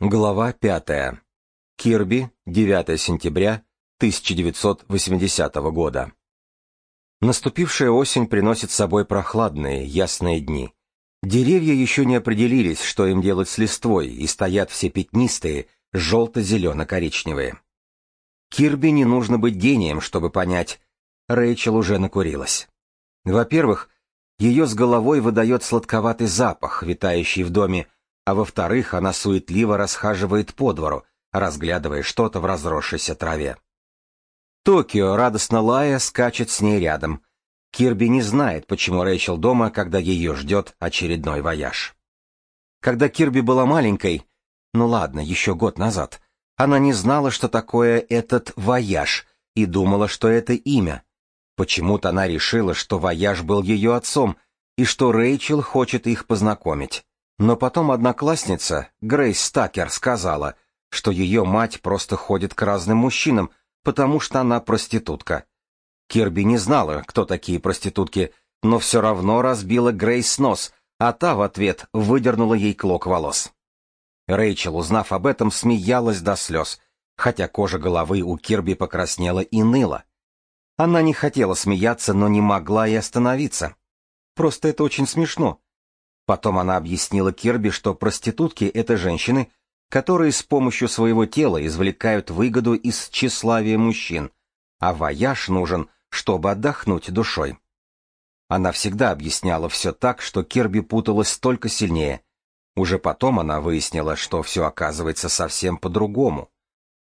Глава пятая. Кирби, 9 сентября 1980 года. Наступившая осень приносит с собой прохладные, ясные дни. Деревья еще не определились, что им делать с листвой, и стоят все пятнистые, желто-зелено-коричневые. Кирби не нужно быть гением, чтобы понять, Рэйчел уже накурилась. Во-первых, ее с головой выдает сладковатый запах, витающий в доме, а во-вторых, она суетливо расхаживает по двору, разглядывая что-то в разросшейся траве. Токио, радостно лая, скачет с ней рядом. Кирби не знает, почему Рэйчел дома, когда ее ждет очередной вояж. Когда Кирби была маленькой, ну ладно, еще год назад, она не знала, что такое этот вояж, и думала, что это имя. Почему-то она решила, что вояж был ее отцом, и что Рэйчел хочет их познакомить. Но потом одноклассница, Грейс Стакер, сказала, что ее мать просто ходит к разным мужчинам, потому что она проститутка. Кирби не знала, кто такие проститутки, но все равно разбила Грейс нос, а та в ответ выдернула ей клок волос. Рэйчел, узнав об этом, смеялась до слез, хотя кожа головы у Кирби покраснела и ныла. Она не хотела смеяться, но не могла и остановиться. Просто это очень смешно. Потом она объяснила Кирби, что проститутки — это женщины, которые с помощью своего тела извлекают выгоду из тщеславия мужчин, а вояж нужен, чтобы отдохнуть душой. Она всегда объясняла все так, что Кирби путалась только сильнее. Уже потом она выяснила, что все оказывается совсем по-другому.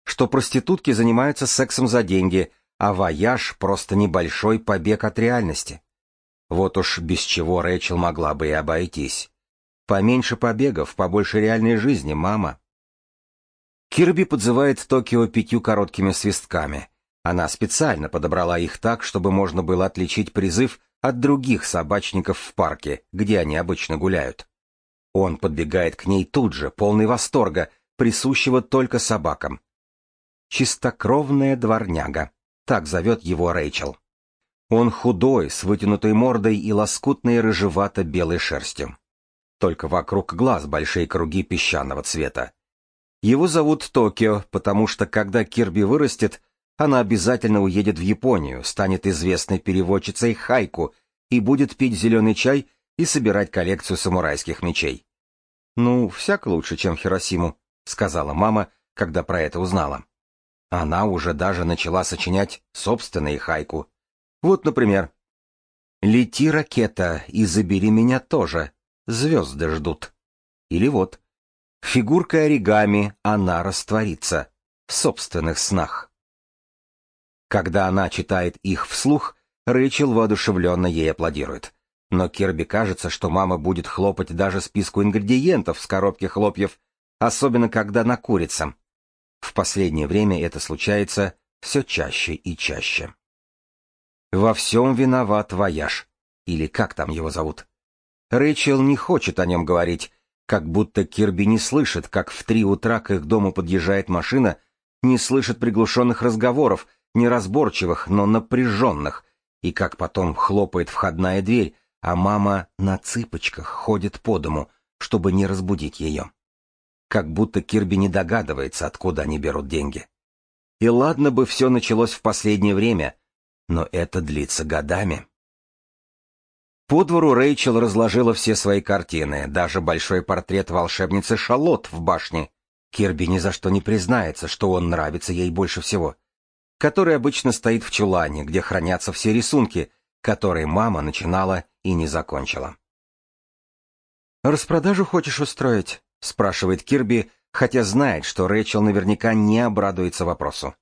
Что проститутки занимаются сексом за деньги, а вояж — просто небольшой побег от реальности. Вот уж без чего Рэйчел могла бы и обойтись. Поменьше побегов, побольше реальной жизни, мама. Кирби подзывает Токио пятью короткими свистками. Она специально подобрала их так, чтобы можно было отличить призыв от других собачников в парке, где они обычно гуляют. Он подбегает к ней тут же, полный восторга, присущего только собакам. «Чистокровная дворняга», — так зовет его Рэйчел. Он худой, с вытянутой мордой и лоскутной рыжевато-белой шерстью. Только вокруг глаз большие круги песчаного цвета. Его зовут Токио, потому что когда Кирби вырастет, она обязательно уедет в Японию, станет известной переводчицей хайку и будет пить зеленый чай и собирать коллекцию самурайских мечей. «Ну, всяко лучше, чем Хиросиму», — сказала мама, когда про это узнала. Она уже даже начала сочинять собственные хайку — вот, например, «Лети, ракета, и забери меня тоже. Звезды ждут». Или вот, «Фигурка оригами, она растворится. В собственных снах». Когда она читает их вслух, Рэйчел воодушевленно ей аплодирует. Но Кирби кажется, что мама будет хлопать даже списку ингредиентов с коробки хлопьев, особенно когда накурится. В последнее время это случается все чаще и чаще. Во всем виноват вояж. Или как там его зовут? Рэйчел не хочет о нем говорить, как будто Кирби не слышит, как в три утра к их дому подъезжает машина, не слышит приглушенных разговоров, неразборчивых, но напряженных, и как потом хлопает входная дверь, а мама на цыпочках ходит по дому, чтобы не разбудить ее. Как будто Кирби не догадывается, откуда они берут деньги. И ладно бы все началось в последнее время — но это длится годами. По двору Рэйчел разложила все свои картины, даже большой портрет волшебницы Шалот в башне. Кирби ни за что не признается, что он нравится ей больше всего. Который обычно стоит в чулане, где хранятся все рисунки, которые мама начинала и не закончила. «Распродажу хочешь устроить?» — спрашивает Кирби, хотя знает, что Рэйчел наверняка не обрадуется вопросу.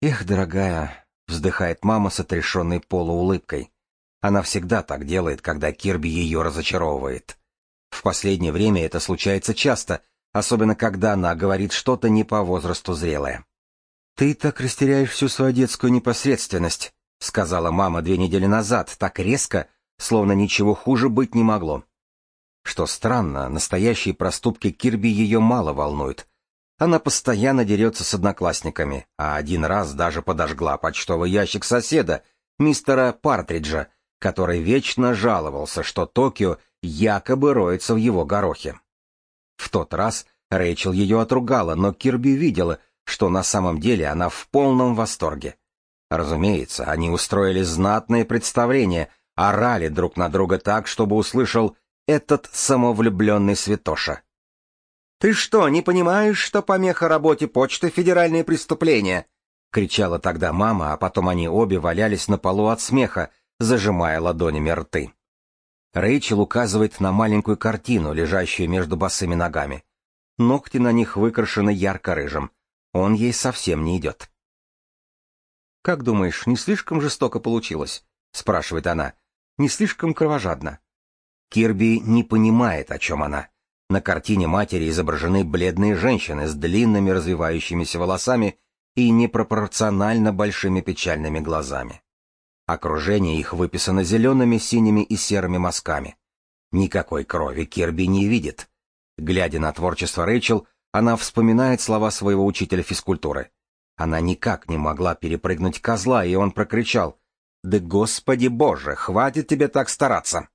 «Эх, дорогая, Вздыхает мама с отрешенной полуулыбкой. Она всегда так делает, когда Кирби ее разочаровывает. В последнее время это случается часто, особенно когда она говорит что-то не по возрасту зрелое. «Ты так растеряешь всю свою детскую непосредственность», — сказала мама две недели назад, так резко, словно ничего хуже быть не могло. Что странно, настоящие проступки Кирби ее мало волнуют. Она постоянно дерется с одноклассниками, а один раз даже подожгла почтовый ящик соседа, мистера Партриджа, который вечно жаловался, что Токио якобы роется в его горохе. В тот раз Рэйчел ее отругала, но Кирби видела, что на самом деле она в полном восторге. Разумеется, они устроили знатное представление, орали друг на друга так, чтобы услышал этот самовлюбленный святоша. «Ты что, не понимаешь, что помеха работе почты — федеральное преступление?» — кричала тогда мама, а потом они обе валялись на полу от смеха, зажимая ладонями рты. Рэйчел указывает на маленькую картину, лежащую между босыми ногами. Ногти на них выкрашены ярко-рыжим. Он ей совсем не идет. «Как думаешь, не слишком жестоко получилось?» — спрашивает она. «Не слишком кровожадно?» Кирби не понимает, о чем она. На картине матери изображены бледные женщины с длинными развивающимися волосами и непропорционально большими печальными глазами. Окружение их выписано зелеными, синими и серыми мазками. Никакой крови Кирби не видит. Глядя на творчество Рэйчел, она вспоминает слова своего учителя физкультуры. Она никак не могла перепрыгнуть козла, и он прокричал «Да господи боже, хватит тебе так стараться!»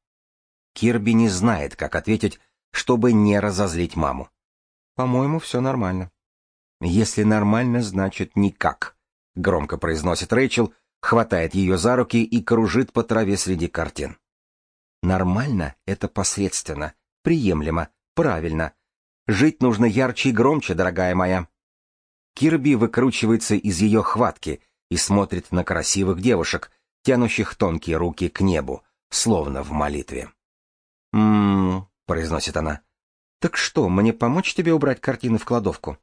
Кирби не знает, как ответить, чтобы не разозлить маму. «По-моему, все нормально». «Если нормально, значит никак», — громко произносит Рэйчел, хватает ее за руки и кружит по траве среди картин. «Нормально — это посредственно, приемлемо, правильно. Жить нужно ярче и громче, дорогая моя». Кирби выкручивается из ее хватки и смотрит на красивых девушек, тянущих тонкие руки к небу, словно в молитве. «М-м-м», произносит она. «Так что, мне помочь тебе убрать картины в кладовку?»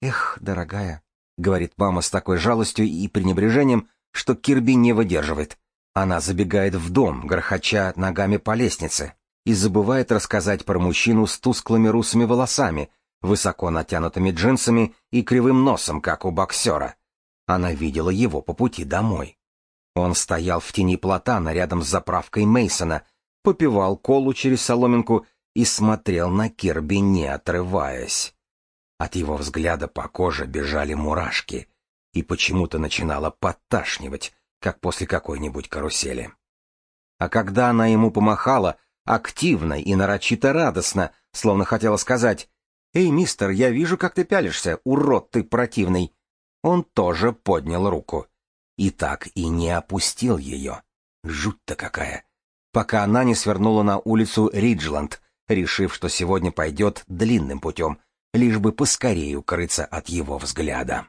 «Эх, дорогая», — говорит мама с такой жалостью и пренебрежением, что Кирби не выдерживает. Она забегает в дом, грохоча ногами по лестнице, и забывает рассказать про мужчину с тусклыми русыми волосами, высоко натянутыми джинсами и кривым носом, как у боксера. Она видела его по пути домой. Он стоял в тени платана рядом с заправкой Мейсона, попивал колу через соломинку и смотрел на Кирби, не отрываясь. От его взгляда по коже бежали мурашки, и почему-то начинало подташнивать, как после какой-нибудь карусели. А когда она ему помахала, активно и нарочито радостно, словно хотела сказать «Эй, мистер, я вижу, как ты пялишься, урод ты противный!» Он тоже поднял руку. И так и не опустил ее. Жуть-то какая! Пока она не свернула на улицу Риджланд, решив, что сегодня пойдет длинным путем, лишь бы поскорее укрыться от его взгляда.